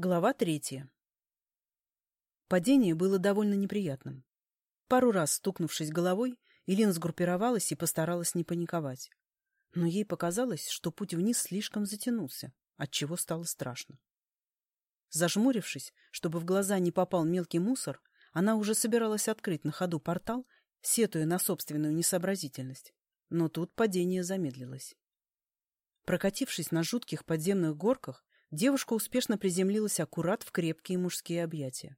Глава третья. Падение было довольно неприятным. Пару раз стукнувшись головой, Илина сгруппировалась и постаралась не паниковать. Но ей показалось, что путь вниз слишком затянулся, отчего стало страшно. Зажмурившись, чтобы в глаза не попал мелкий мусор, она уже собиралась открыть на ходу портал, сетуя на собственную несообразительность. Но тут падение замедлилось. Прокатившись на жутких подземных горках, девушка успешно приземлилась аккурат в крепкие мужские объятия.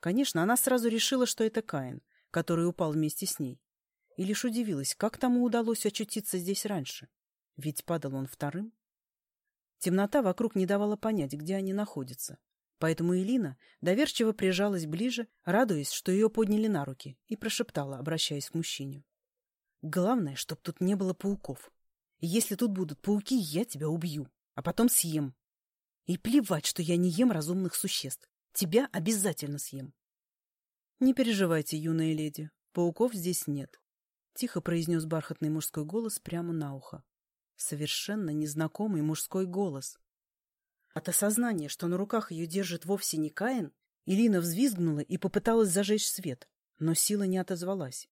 Конечно, она сразу решила, что это Каин, который упал вместе с ней. И лишь удивилась, как тому удалось очутиться здесь раньше. Ведь падал он вторым. Темнота вокруг не давала понять, где они находятся. Поэтому Элина доверчиво прижалась ближе, радуясь, что ее подняли на руки, и прошептала, обращаясь к мужчине. «Главное, чтоб тут не было пауков. Если тут будут пауки, я тебя убью а потом съем. И плевать, что я не ем разумных существ. Тебя обязательно съем. Не переживайте, юная леди, пауков здесь нет. Тихо произнес бархатный мужской голос прямо на ухо. Совершенно незнакомый мужской голос. От осознания, что на руках ее держит вовсе не Каин, Илина взвизгнула и попыталась зажечь свет, но сила не отозвалась.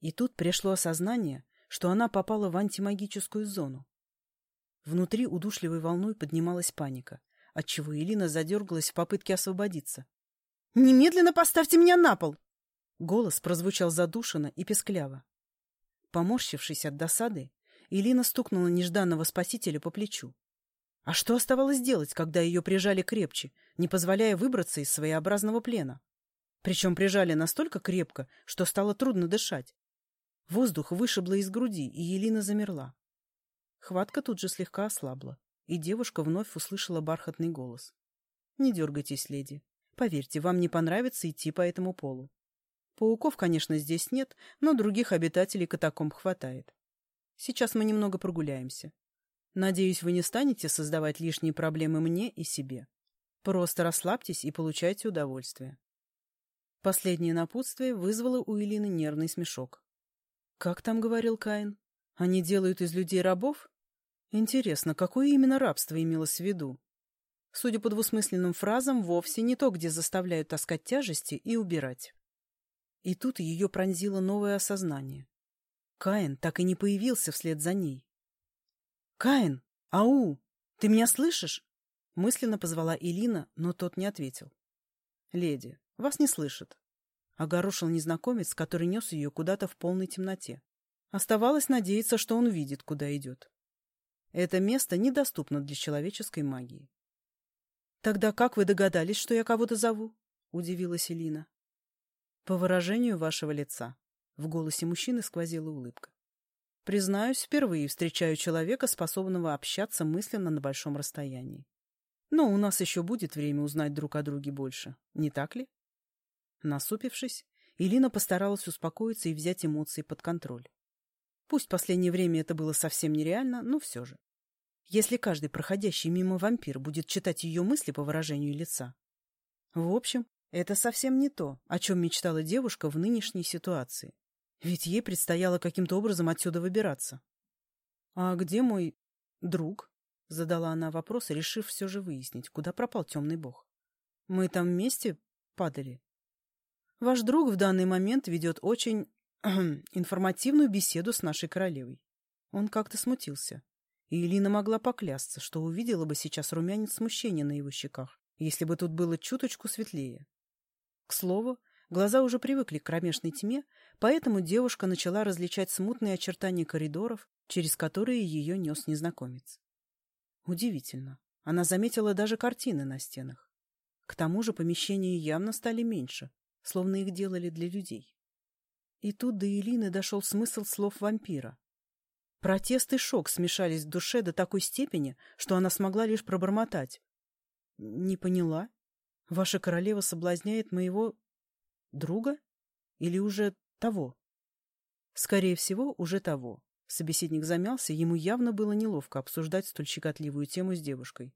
И тут пришло осознание, что она попала в антимагическую зону. Внутри удушливой волной поднималась паника, отчего Элина задергалась в попытке освободиться. «Немедленно поставьте меня на пол!» Голос прозвучал задушенно и пескляво. Поморщившись от досады, Элина стукнула нежданного спасителя по плечу. А что оставалось делать, когда ее прижали крепче, не позволяя выбраться из своеобразного плена? Причем прижали настолько крепко, что стало трудно дышать. Воздух вышибло из груди, и Елина замерла. Хватка тут же слегка ослабла, и девушка вновь услышала бархатный голос. «Не дергайтесь, леди. Поверьте, вам не понравится идти по этому полу. Пауков, конечно, здесь нет, но других обитателей катакомб хватает. Сейчас мы немного прогуляемся. Надеюсь, вы не станете создавать лишние проблемы мне и себе. Просто расслабьтесь и получайте удовольствие». Последнее напутствие вызвало у Илины нервный смешок. «Как там говорил Каин? Они делают из людей рабов?» Интересно, какое именно рабство имелось в виду? Судя по двусмысленным фразам, вовсе не то, где заставляют таскать тяжести и убирать. И тут ее пронзило новое осознание. Каин так и не появился вслед за ней. «Каин! Ау! Ты меня слышишь?» Мысленно позвала Илина, но тот не ответил. «Леди, вас не слышит», — огорошил незнакомец, который нес ее куда-то в полной темноте. Оставалось надеяться, что он видит, куда идет. Это место недоступно для человеческой магии. «Тогда как вы догадались, что я кого-то зову?» — удивилась Элина. «По выражению вашего лица». В голосе мужчины сквозила улыбка. «Признаюсь, впервые встречаю человека, способного общаться мысленно на большом расстоянии. Но у нас еще будет время узнать друг о друге больше, не так ли?» Насупившись, Элина постаралась успокоиться и взять эмоции под контроль. Пусть в последнее время это было совсем нереально, но все же. Если каждый проходящий мимо вампир будет читать ее мысли по выражению лица. В общем, это совсем не то, о чем мечтала девушка в нынешней ситуации. Ведь ей предстояло каким-то образом отсюда выбираться. «А где мой друг?» — задала она вопрос, решив все же выяснить, куда пропал темный бог. «Мы там вместе падали?» «Ваш друг в данный момент ведет очень информативную беседу с нашей королевой. Он как-то смутился. И Элина могла поклясться, что увидела бы сейчас румянец смущения на его щеках, если бы тут было чуточку светлее. К слову, глаза уже привыкли к кромешной тьме, поэтому девушка начала различать смутные очертания коридоров, через которые ее нес незнакомец. Удивительно. Она заметила даже картины на стенах. К тому же помещения явно стали меньше, словно их делали для людей. И тут до Элины дошел смысл слов вампира. Протест и шок смешались в душе до такой степени, что она смогла лишь пробормотать. — Не поняла. Ваша королева соблазняет моего... друга? Или уже того? — Скорее всего, уже того. Собеседник замялся, ему явно было неловко обсуждать столь щекотливую тему с девушкой.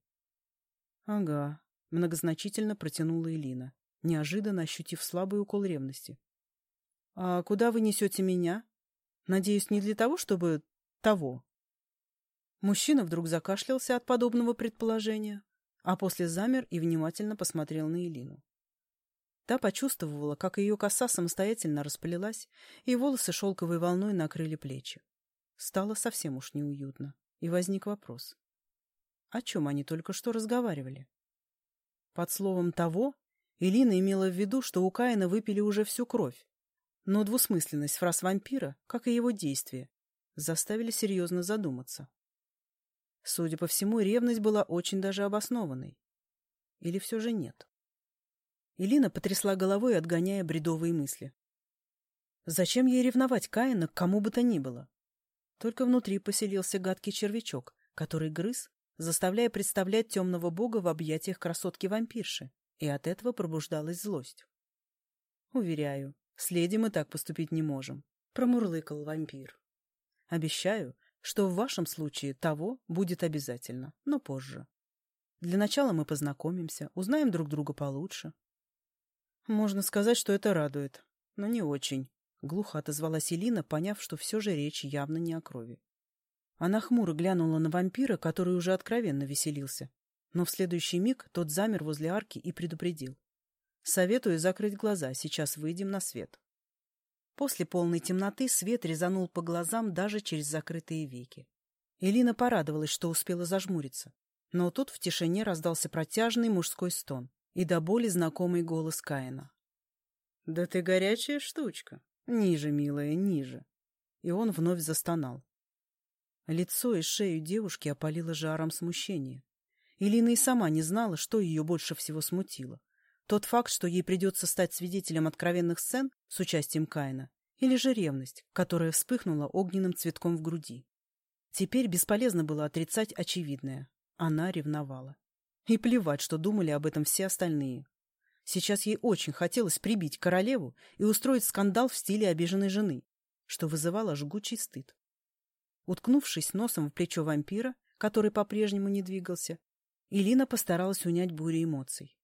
— Ага, — многозначительно протянула Элина, неожиданно ощутив слабый укол ревности. «А куда вы несете меня? Надеюсь, не для того, чтобы... того». Мужчина вдруг закашлялся от подобного предположения, а после замер и внимательно посмотрел на Элину. Та почувствовала, как ее коса самостоятельно расплелась, и волосы шелковой волной накрыли плечи. Стало совсем уж неуютно, и возник вопрос. О чем они только что разговаривали? Под словом «того» Элина имела в виду, что у Каина выпили уже всю кровь, но двусмысленность фраз вампира, как и его действия, заставили серьезно задуматься. Судя по всему, ревность была очень даже обоснованной. Или все же нет? Илина потрясла головой, отгоняя бредовые мысли. Зачем ей ревновать Каина к кому бы то ни было? Только внутри поселился гадкий червячок, который грыз, заставляя представлять темного бога в объятиях красотки-вампирши, и от этого пробуждалась злость. «Уверяю, с леди мы так поступить не можем», — промурлыкал вампир. «Обещаю, что в вашем случае того будет обязательно, но позже. Для начала мы познакомимся, узнаем друг друга получше, можно сказать, что это радует, но не очень. Глухо отозвалась Элина, поняв, что все же речь явно не о крови. Она хмуро глянула на вампира, который уже откровенно веселился. Но в следующий миг тот замер возле арки и предупредил. «Советую закрыть глаза, сейчас выйдем на свет». После полной темноты свет резанул по глазам даже через закрытые веки. Элина порадовалась, что успела зажмуриться. Но тут в тишине раздался протяжный мужской стон и до боли знакомый голос Каина. «Да ты горячая штучка! Ниже, милая, ниже!» И он вновь застонал. Лицо и шею девушки опалило жаром смущения. Илина и сама не знала, что ее больше всего смутило. Тот факт, что ей придется стать свидетелем откровенных сцен с участием Каина, или же ревность, которая вспыхнула огненным цветком в груди. Теперь бесполезно было отрицать очевидное. Она ревновала. И плевать, что думали об этом все остальные. Сейчас ей очень хотелось прибить королеву и устроить скандал в стиле обиженной жены, что вызывало жгучий стыд. Уткнувшись носом в плечо вампира, который по-прежнему не двигался, Илина постаралась унять бурю эмоций.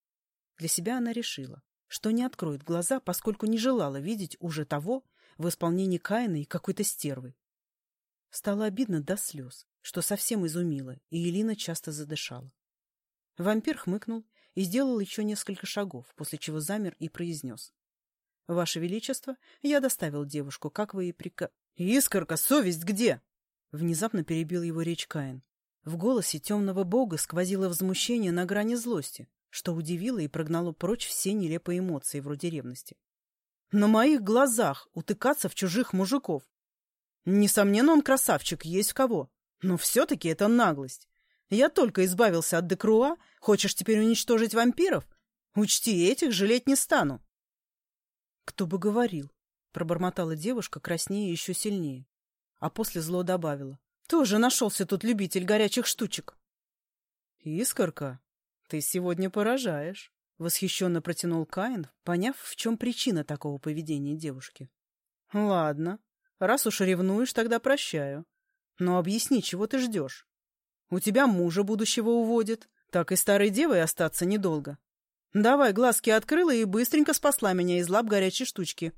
Для себя она решила, что не откроет глаза, поскольку не желала видеть уже того в исполнении Каина и какой-то стервы. Стало обидно до слез, что совсем изумило, и Илина часто задышала. Вампир хмыкнул и сделал еще несколько шагов, после чего замер и произнес. — Ваше Величество, я доставил девушку, как вы и прика... — Искорка, совесть где? Внезапно перебил его речь Каин. В голосе темного бога сквозило возмущение на грани злости, что удивило и прогнало прочь все нелепые эмоции, вроде ревности. На моих глазах утыкаться в чужих мужиков. Несомненно, он красавчик, есть в кого. Но все-таки это наглость. Я только избавился от Декруа. Хочешь теперь уничтожить вампиров? Учти, этих жалеть не стану. — Кто бы говорил, — пробормотала девушка, краснее еще сильнее. А после зло добавила. — Тоже нашелся тут любитель горячих штучек. — Искорка, ты сегодня поражаешь, — восхищенно протянул Каин, поняв, в чем причина такого поведения девушки. — Ладно, раз уж ревнуешь, тогда прощаю. Но объясни, чего ты ждешь? У тебя мужа будущего уводит. Так и старой девой остаться недолго. Давай, глазки открыла и быстренько спасла меня из лап горячей штучки.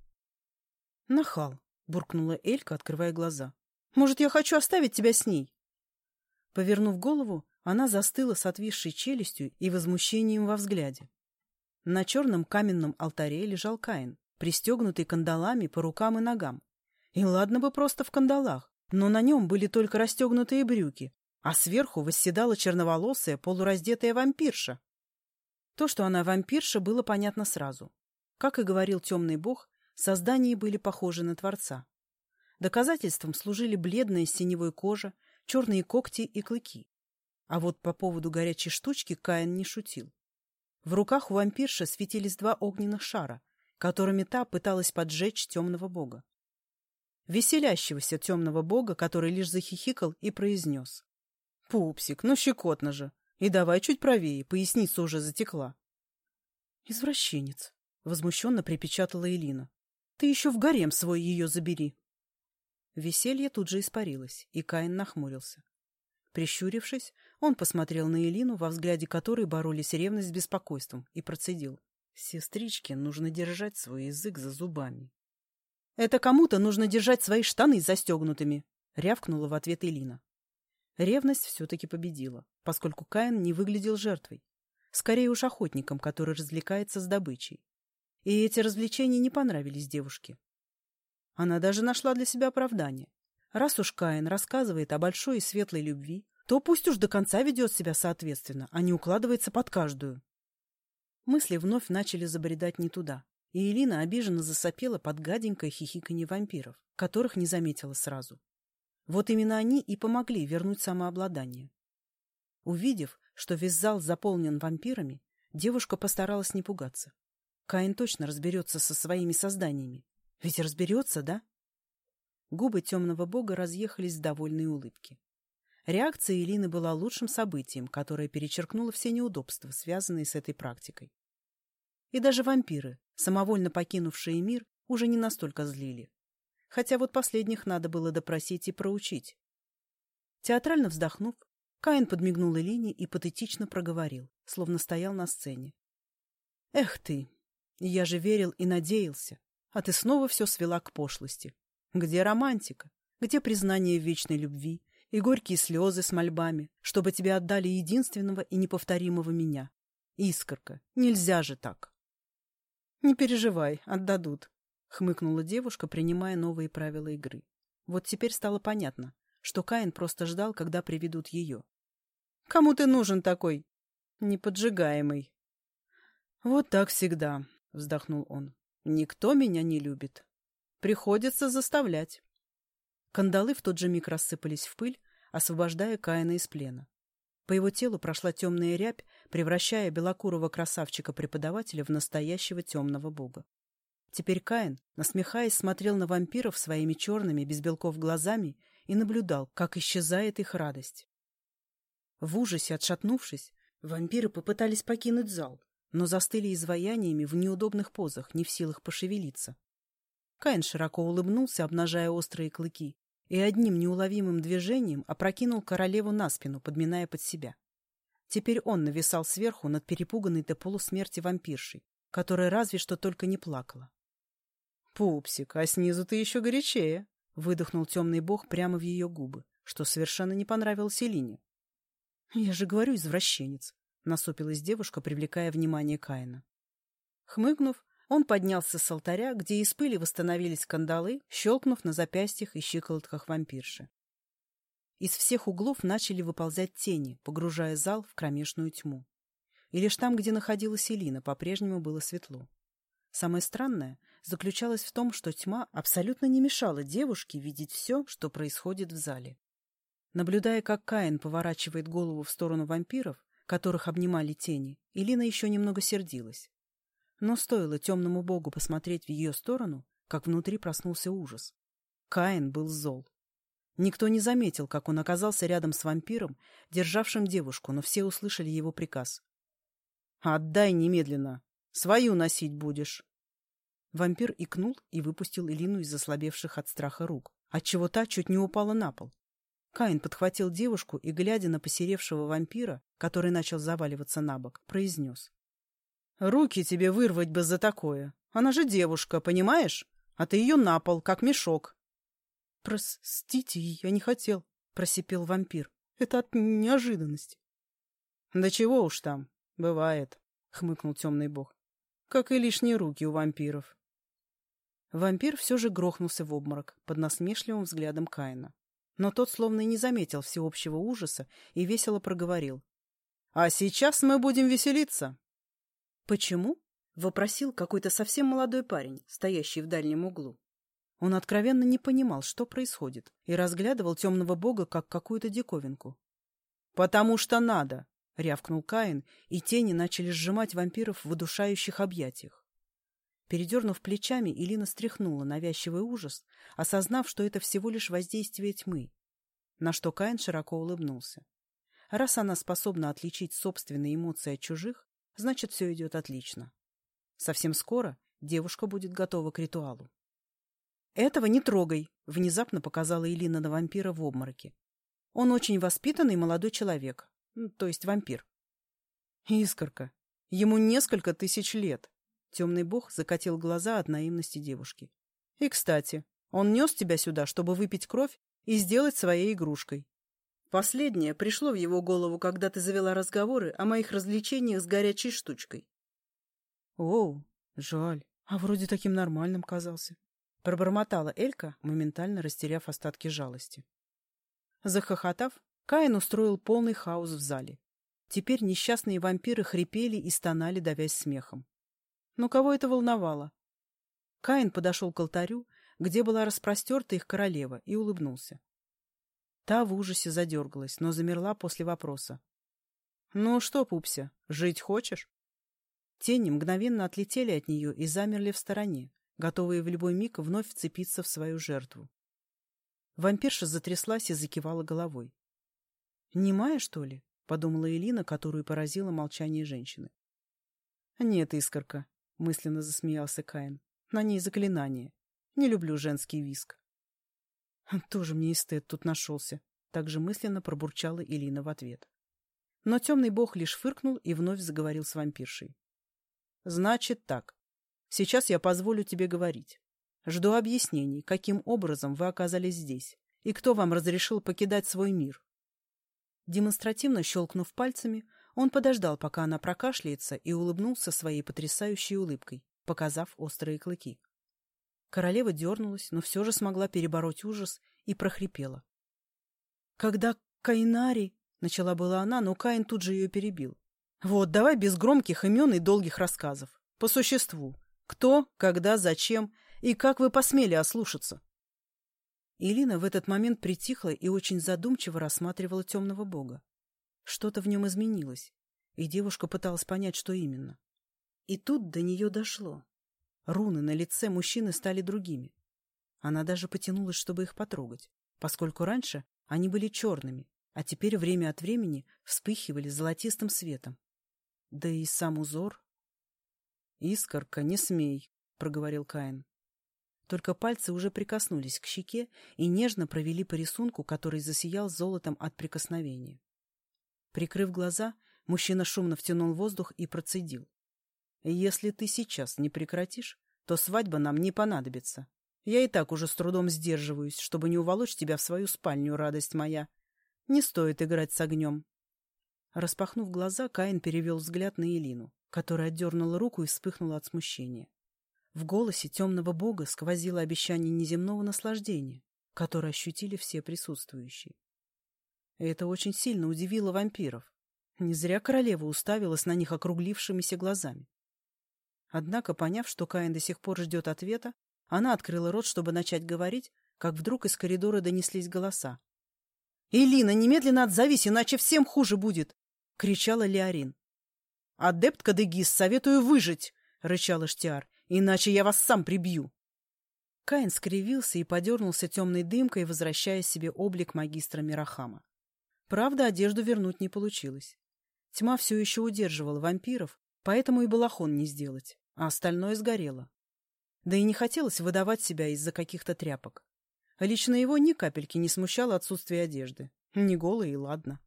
Нахал, буркнула Элька, открывая глаза. Может, я хочу оставить тебя с ней? Повернув голову, она застыла с отвисшей челюстью и возмущением во взгляде. На черном каменном алтаре лежал Каин, пристегнутый кандалами по рукам и ногам. И ладно бы просто в кандалах, но на нем были только расстегнутые брюки, а сверху восседала черноволосая полураздетая вампирша. То, что она вампирша, было понятно сразу. Как и говорил темный бог, создания были похожи на Творца. Доказательством служили бледная синевой кожа, черные когти и клыки. А вот по поводу горячей штучки Каин не шутил. В руках у вампирши светились два огненных шара, которыми та пыталась поджечь темного бога. Веселящегося темного бога, который лишь захихикал и произнес. Пупсик, ну щекотно же. И давай чуть правее, поясница уже затекла. Извращенец, возмущенно припечатала Элина. Ты еще в гарем свой ее забери. Веселье тут же испарилось, и Каин нахмурился. Прищурившись, он посмотрел на Элину, во взгляде которой боролись ревность с беспокойством, и процедил. Сестричке нужно держать свой язык за зубами. — Это кому-то нужно держать свои штаны застегнутыми, — рявкнула в ответ Элина. Ревность все-таки победила, поскольку Каин не выглядел жертвой, скорее уж охотником, который развлекается с добычей. И эти развлечения не понравились девушке. Она даже нашла для себя оправдание. Раз уж Каин рассказывает о большой и светлой любви, то пусть уж до конца ведет себя соответственно, а не укладывается под каждую. Мысли вновь начали забредать не туда, и Элина обиженно засопела под гаденькое хихиканье вампиров, которых не заметила сразу. Вот именно они и помогли вернуть самообладание. Увидев, что весь зал заполнен вампирами, девушка постаралась не пугаться. Каин точно разберется со своими созданиями. Ведь разберется, да? Губы темного бога разъехались в довольной улыбке. Реакция Элины была лучшим событием, которое перечеркнуло все неудобства, связанные с этой практикой. И даже вампиры, самовольно покинувшие мир, уже не настолько злили. Хотя вот последних надо было допросить и проучить. Театрально вздохнув, Каин подмигнул Элине и патетично проговорил, словно стоял на сцене. «Эх ты! Я же верил и надеялся, а ты снова все свела к пошлости. Где романтика? Где признание вечной любви и горькие слезы с мольбами, чтобы тебе отдали единственного и неповторимого меня? Искорка, нельзя же так!» «Не переживай, отдадут», — хмыкнула девушка, принимая новые правила игры. Вот теперь стало понятно, что Каин просто ждал, когда приведут ее. «Кому ты нужен такой?» «Неподжигаемый». «Вот так всегда», — вздохнул он. «Никто меня не любит. Приходится заставлять». Кандалы в тот же миг рассыпались в пыль, освобождая Каина из плена. По его телу прошла темная рябь, превращая белокурого красавчика-преподавателя в настоящего темного бога. Теперь Каин, насмехаясь, смотрел на вампиров своими черными, без белков глазами и наблюдал, как исчезает их радость. В ужасе отшатнувшись, вампиры попытались покинуть зал, но застыли изваяниями в неудобных позах, не в силах пошевелиться. Каин широко улыбнулся, обнажая острые клыки, и одним неуловимым движением опрокинул королеву на спину, подминая под себя. Теперь он нависал сверху над перепуганной до полусмерти вампиршей, которая разве что только не плакала. «Пупсик, а снизу ты еще горячее!» — выдохнул темный бог прямо в ее губы, что совершенно не понравилось Элине. «Я же говорю, извращенец!» — насупилась девушка, привлекая внимание Каина. Хмыкнув, он поднялся с алтаря, где из пыли восстановились кандалы, щелкнув на запястьях и щиколотках вампирши. Из всех углов начали выползать тени, погружая зал в кромешную тьму. И лишь там, где находилась Элина, по-прежнему было светло. Самое странное заключалось в том, что тьма абсолютно не мешала девушке видеть все, что происходит в зале. Наблюдая, как Каин поворачивает голову в сторону вампиров, которых обнимали тени, Элина еще немного сердилась. Но стоило темному богу посмотреть в ее сторону, как внутри проснулся ужас. Каин был зол. Никто не заметил, как он оказался рядом с вампиром, державшим девушку, но все услышали его приказ. «Отдай немедленно! Свою носить будешь!» Вампир икнул и выпустил Элину из ослабевших от страха рук, отчего та чуть не упала на пол. Каин подхватил девушку и, глядя на посеревшего вампира, который начал заваливаться на бок, произнес. Руки тебе вырвать бы за такое. Она же девушка, понимаешь? А ты ее на пол, как мешок. — Простите, я не хотел, — просипел вампир. — Это от неожиданности. — Да чего уж там, бывает, — хмыкнул темный бог. — Как и лишние руки у вампиров. Вампир все же грохнулся в обморок под насмешливым взглядом Каина. Но тот словно и не заметил всеобщего ужаса и весело проговорил. — А сейчас мы будем веселиться. «Почему?» — вопросил какой-то совсем молодой парень, стоящий в дальнем углу. Он откровенно не понимал, что происходит, и разглядывал темного бога как какую-то диковинку. «Потому что надо!» — рявкнул Каин, и тени начали сжимать вампиров в удушающих объятиях. Передернув плечами, Илина стряхнула навязчивый ужас, осознав, что это всего лишь воздействие тьмы, на что Каин широко улыбнулся. Раз она способна отличить собственные эмоции от чужих, Значит, все идет отлично. Совсем скоро девушка будет готова к ритуалу. «Этого не трогай», — внезапно показала Элина на вампира в обмороке. «Он очень воспитанный молодой человек, то есть вампир». «Искорка, ему несколько тысяч лет», — темный бог закатил глаза от наивности девушки. «И, кстати, он нес тебя сюда, чтобы выпить кровь и сделать своей игрушкой. Последнее пришло в его голову, когда ты завела разговоры о моих развлечениях с горячей штучкой. Оу, жаль, а вроде таким нормальным казался. Пробормотала Элька, моментально растеряв остатки жалости. Захохотав, Каин устроил полный хаос в зале. Теперь несчастные вампиры хрипели и стонали, давясь смехом. Но кого это волновало? Каин подошел к алтарю, где была распростерта их королева, и улыбнулся. Та в ужасе задергалась, но замерла после вопроса. — Ну что, пупся, жить хочешь? Тени мгновенно отлетели от нее и замерли в стороне, готовые в любой миг вновь вцепиться в свою жертву. Вампирша затряслась и закивала головой. — Немая, что ли? — подумала Элина, которую поразило молчание женщины. — Нет, искорка, — мысленно засмеялся Каин. — На ней заклинание. Не люблю женский виск. — Тоже мне эстет тут нашелся, — также мысленно пробурчала Элина в ответ. Но темный бог лишь фыркнул и вновь заговорил с вампиршей. — Значит так. Сейчас я позволю тебе говорить. Жду объяснений, каким образом вы оказались здесь и кто вам разрешил покидать свой мир. Демонстративно щелкнув пальцами, он подождал, пока она прокашляется, и улыбнулся своей потрясающей улыбкой, показав острые клыки. Королева дернулась, но все же смогла перебороть ужас и прохрипела. — Когда Кайнари... — начала была она, но Каин тут же ее перебил. — Вот, давай без громких имен и долгих рассказов. По существу. Кто, когда, зачем и как вы посмели ослушаться? Илина в этот момент притихла и очень задумчиво рассматривала темного бога. Что-то в нем изменилось, и девушка пыталась понять, что именно. И тут до нее дошло. Руны на лице мужчины стали другими. Она даже потянулась, чтобы их потрогать, поскольку раньше они были черными, а теперь время от времени вспыхивали золотистым светом. Да и сам узор... — Искорка, не смей, — проговорил Каин. Только пальцы уже прикоснулись к щеке и нежно провели по рисунку, который засиял золотом от прикосновения. Прикрыв глаза, мужчина шумно втянул воздух и процедил. «Если ты сейчас не прекратишь, то свадьба нам не понадобится. Я и так уже с трудом сдерживаюсь, чтобы не уволочь тебя в свою спальню, радость моя. Не стоит играть с огнем». Распахнув глаза, Каин перевел взгляд на Элину, которая отдернула руку и вспыхнула от смущения. В голосе темного бога сквозило обещание неземного наслаждения, которое ощутили все присутствующие. Это очень сильно удивило вампиров. Не зря королева уставилась на них округлившимися глазами. Однако, поняв, что Каин до сих пор ждет ответа, она открыла рот, чтобы начать говорить, как вдруг из коридора донеслись голоса. — Элина, немедленно отзовись, иначе всем хуже будет! — кричала Леорин. — Адепт Кадегис, советую выжить! — рычал Иштиар иначе я вас сам прибью. Каин скривился и подернулся темной дымкой, возвращая себе облик магистра Мирахама. Правда, одежду вернуть не получилось. Тьма все еще удерживала вампиров, поэтому и балахон не сделать, а остальное сгорело. Да и не хотелось выдавать себя из-за каких-то тряпок. Лично его ни капельки не смущало отсутствие одежды. Не голые и ладно.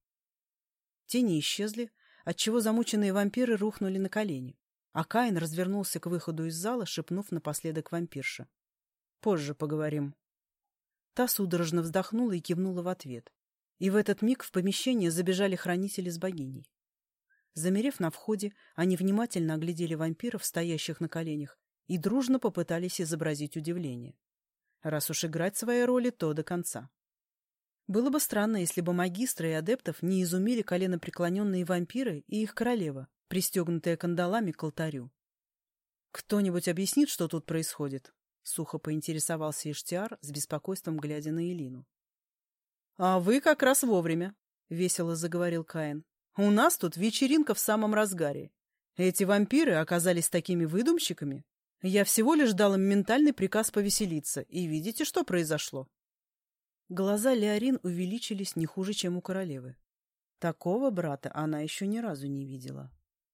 Тени исчезли, отчего замученные вампиры рухнули на колени. А Каин развернулся к выходу из зала, шепнув напоследок вампирша. «Позже поговорим». Та судорожно вздохнула и кивнула в ответ. И в этот миг в помещение забежали хранители с богиней. Замерев на входе, они внимательно оглядели вампиров, стоящих на коленях, и дружно попытались изобразить удивление. Раз уж играть свои роли, то до конца. Было бы странно, если бы магистры и адептов не изумили коленопреклоненные вампиры и их королева, пристегнутая кандалами к алтарю. «Кто-нибудь объяснит, что тут происходит?» — сухо поинтересовался Иштиар, с беспокойством глядя на Элину. «А вы как раз вовремя», — весело заговорил Каин. «У нас тут вечеринка в самом разгаре. Эти вампиры оказались такими выдумщиками. Я всего лишь дал им ментальный приказ повеселиться, и видите, что произошло?» Глаза Леорин увеличились не хуже, чем у королевы. Такого брата она еще ни разу не видела.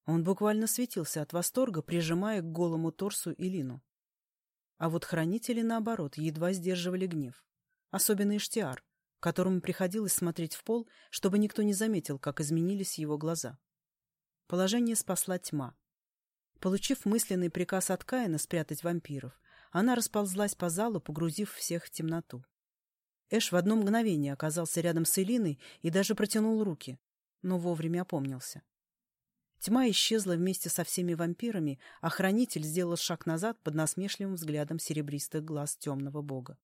Он буквально светился от восторга, прижимая к голому торсу Илину. А вот хранители, наоборот, едва сдерживали гнев. Особенно Иштиар, которому приходилось смотреть в пол, чтобы никто не заметил, как изменились его глаза. Положение спасла тьма. Получив мысленный приказ от Каина спрятать вампиров, она расползлась по залу, погрузив всех в темноту. Эш в одно мгновение оказался рядом с Элиной и даже протянул руки, но вовремя опомнился. Тьма исчезла вместе со всеми вампирами, а хранитель сделал шаг назад под насмешливым взглядом серебристых глаз темного бога.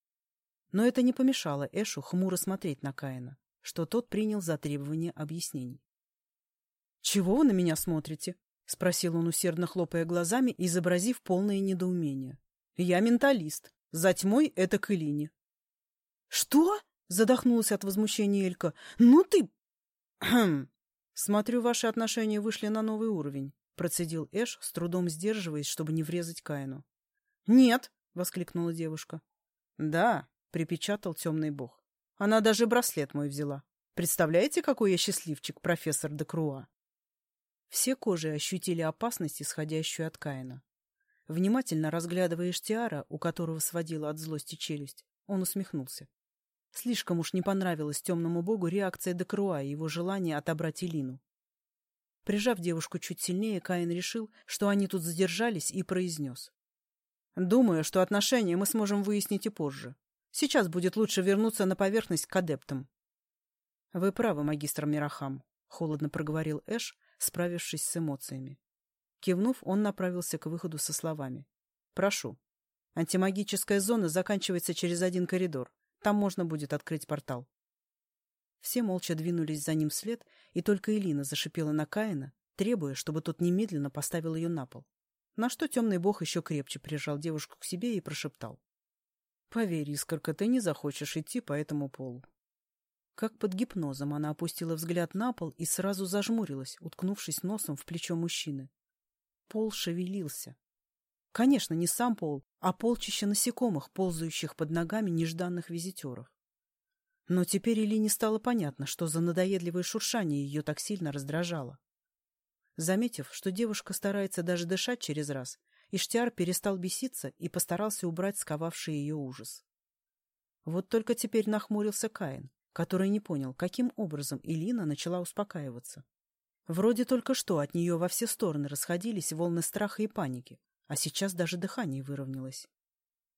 Но это не помешало Эшу хмуро смотреть на Каина, что тот принял за требование объяснений. — Чего вы на меня смотрите? — спросил он, усердно хлопая глазами, изобразив полное недоумение. — Я менталист. За тьмой — это к Элине. — Что? — задохнулась от возмущения Элька. — Ну ты... — Смотрю, ваши отношения вышли на новый уровень, — процедил Эш, с трудом сдерживаясь, чтобы не врезать Каину. — Нет, — воскликнула девушка. — Да, — припечатал темный бог. — Она даже браслет мой взяла. Представляете, какой я счастливчик, профессор Декруа? Все кожи ощутили опасность, исходящую от Каина. Внимательно разглядывая Эштиара, у которого сводила от злости челюсть, он усмехнулся. Слишком уж не понравилась темному богу реакция Декруа и его желание отобрать Элину. Прижав девушку чуть сильнее, Каин решил, что они тут задержались, и произнес. «Думаю, что отношения мы сможем выяснить и позже. Сейчас будет лучше вернуться на поверхность к адептам». «Вы правы, магистр Мирахам», — холодно проговорил Эш, справившись с эмоциями. Кивнув, он направился к выходу со словами. «Прошу. Антимагическая зона заканчивается через один коридор. Там можно будет открыть портал». Все молча двинулись за ним вслед, и только Элина зашипела на Каина, требуя, чтобы тот немедленно поставил ее на пол. На что темный бог еще крепче прижал девушку к себе и прошептал. «Поверь, Искорка, ты не захочешь идти по этому полу. Как под гипнозом она опустила взгляд на пол и сразу зажмурилась, уткнувшись носом в плечо мужчины. Пол шевелился. Конечно, не сам пол, а полчища насекомых, ползающих под ногами нежданных визитеров. Но теперь Элине стало понятно, что за надоедливое шуршание ее так сильно раздражало. Заметив, что девушка старается даже дышать через раз, Иштиар перестал беситься и постарался убрать сковавший ее ужас. Вот только теперь нахмурился Каин который не понял, каким образом Илина начала успокаиваться. Вроде только что от нее во все стороны расходились волны страха и паники, а сейчас даже дыхание выровнялось.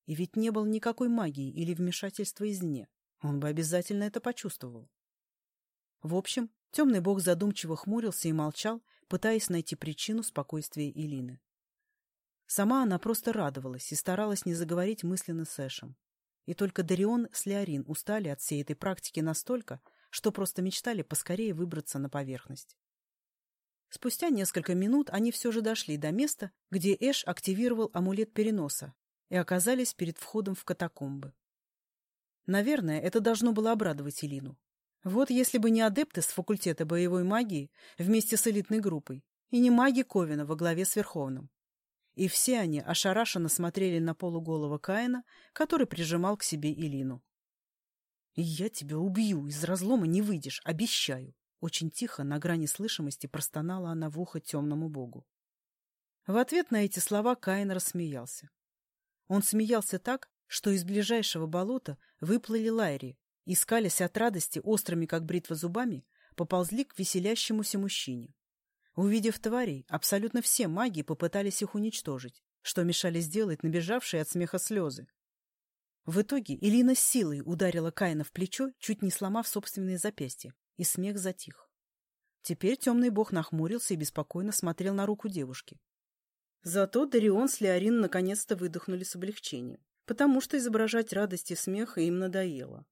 И ведь не было никакой магии или вмешательства извне, он бы обязательно это почувствовал. В общем, темный бог задумчиво хмурился и молчал, пытаясь найти причину спокойствия Илины. Сама она просто радовалась и старалась не заговорить мысленно с Эшем. И только Дарион с Леорин устали от всей этой практики настолько, что просто мечтали поскорее выбраться на поверхность. Спустя несколько минут они все же дошли до места, где Эш активировал амулет переноса и оказались перед входом в катакомбы. Наверное, это должно было обрадовать Илину. Вот если бы не адепты с факультета боевой магии вместе с элитной группой, и не маги Ковина во главе с Верховным. И все они ошарашенно смотрели на полуголого Каина, который прижимал к себе Илину. «Я тебя убью, из разлома не выйдешь, обещаю!» Очень тихо, на грани слышимости, простонала она в ухо темному богу. В ответ на эти слова Каин рассмеялся. Он смеялся так, что из ближайшего болота выплыли лайри и, скалясь от радости острыми, как бритва зубами, поползли к веселящемуся мужчине. Увидев тварей, абсолютно все маги попытались их уничтожить, что мешали сделать набежавшие от смеха слезы. В итоге Илина с силой ударила Каина в плечо, чуть не сломав собственные запястья, и смех затих. Теперь темный бог нахмурился и беспокойно смотрел на руку девушки. Зато Дарион с Леорин наконец-то выдохнули с облегчением, потому что изображать радость и смех им надоело.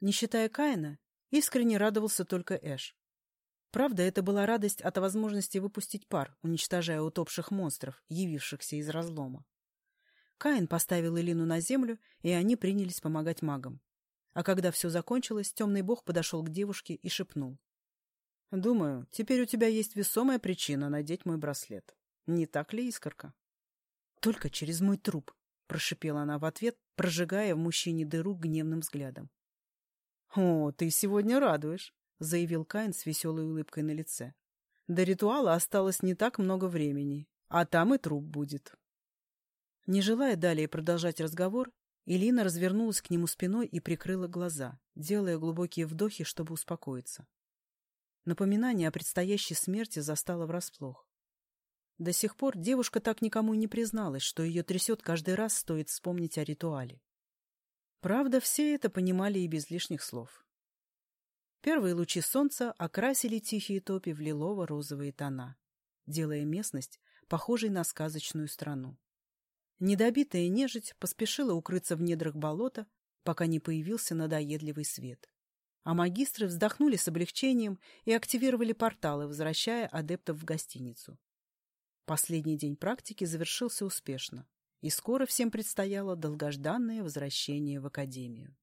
Не считая Каина, искренне радовался только Эш. Правда, это была радость от возможности выпустить пар, уничтожая утопших монстров, явившихся из разлома. Каин поставил Элину на землю, и они принялись помогать магам. А когда все закончилось, темный бог подошел к девушке и шепнул. — Думаю, теперь у тебя есть весомая причина надеть мой браслет. Не так ли, искорка? — Только через мой труп, — прошипела она в ответ, прожигая в мужчине дыру гневным взглядом. — О, ты сегодня радуешь! — заявил Каин с веселой улыбкой на лице. «До ритуала осталось не так много времени, а там и труп будет». Не желая далее продолжать разговор, Элина развернулась к нему спиной и прикрыла глаза, делая глубокие вдохи, чтобы успокоиться. Напоминание о предстоящей смерти застало врасплох. До сих пор девушка так никому и не призналась, что ее трясет каждый раз, стоит вспомнить о ритуале. Правда, все это понимали и без лишних слов. Первые лучи солнца окрасили тихие топи в лилово-розовые тона, делая местность похожей на сказочную страну. Недобитая нежить поспешила укрыться в недрах болота, пока не появился надоедливый свет. А магистры вздохнули с облегчением и активировали порталы, возвращая адептов в гостиницу. Последний день практики завершился успешно, и скоро всем предстояло долгожданное возвращение в академию.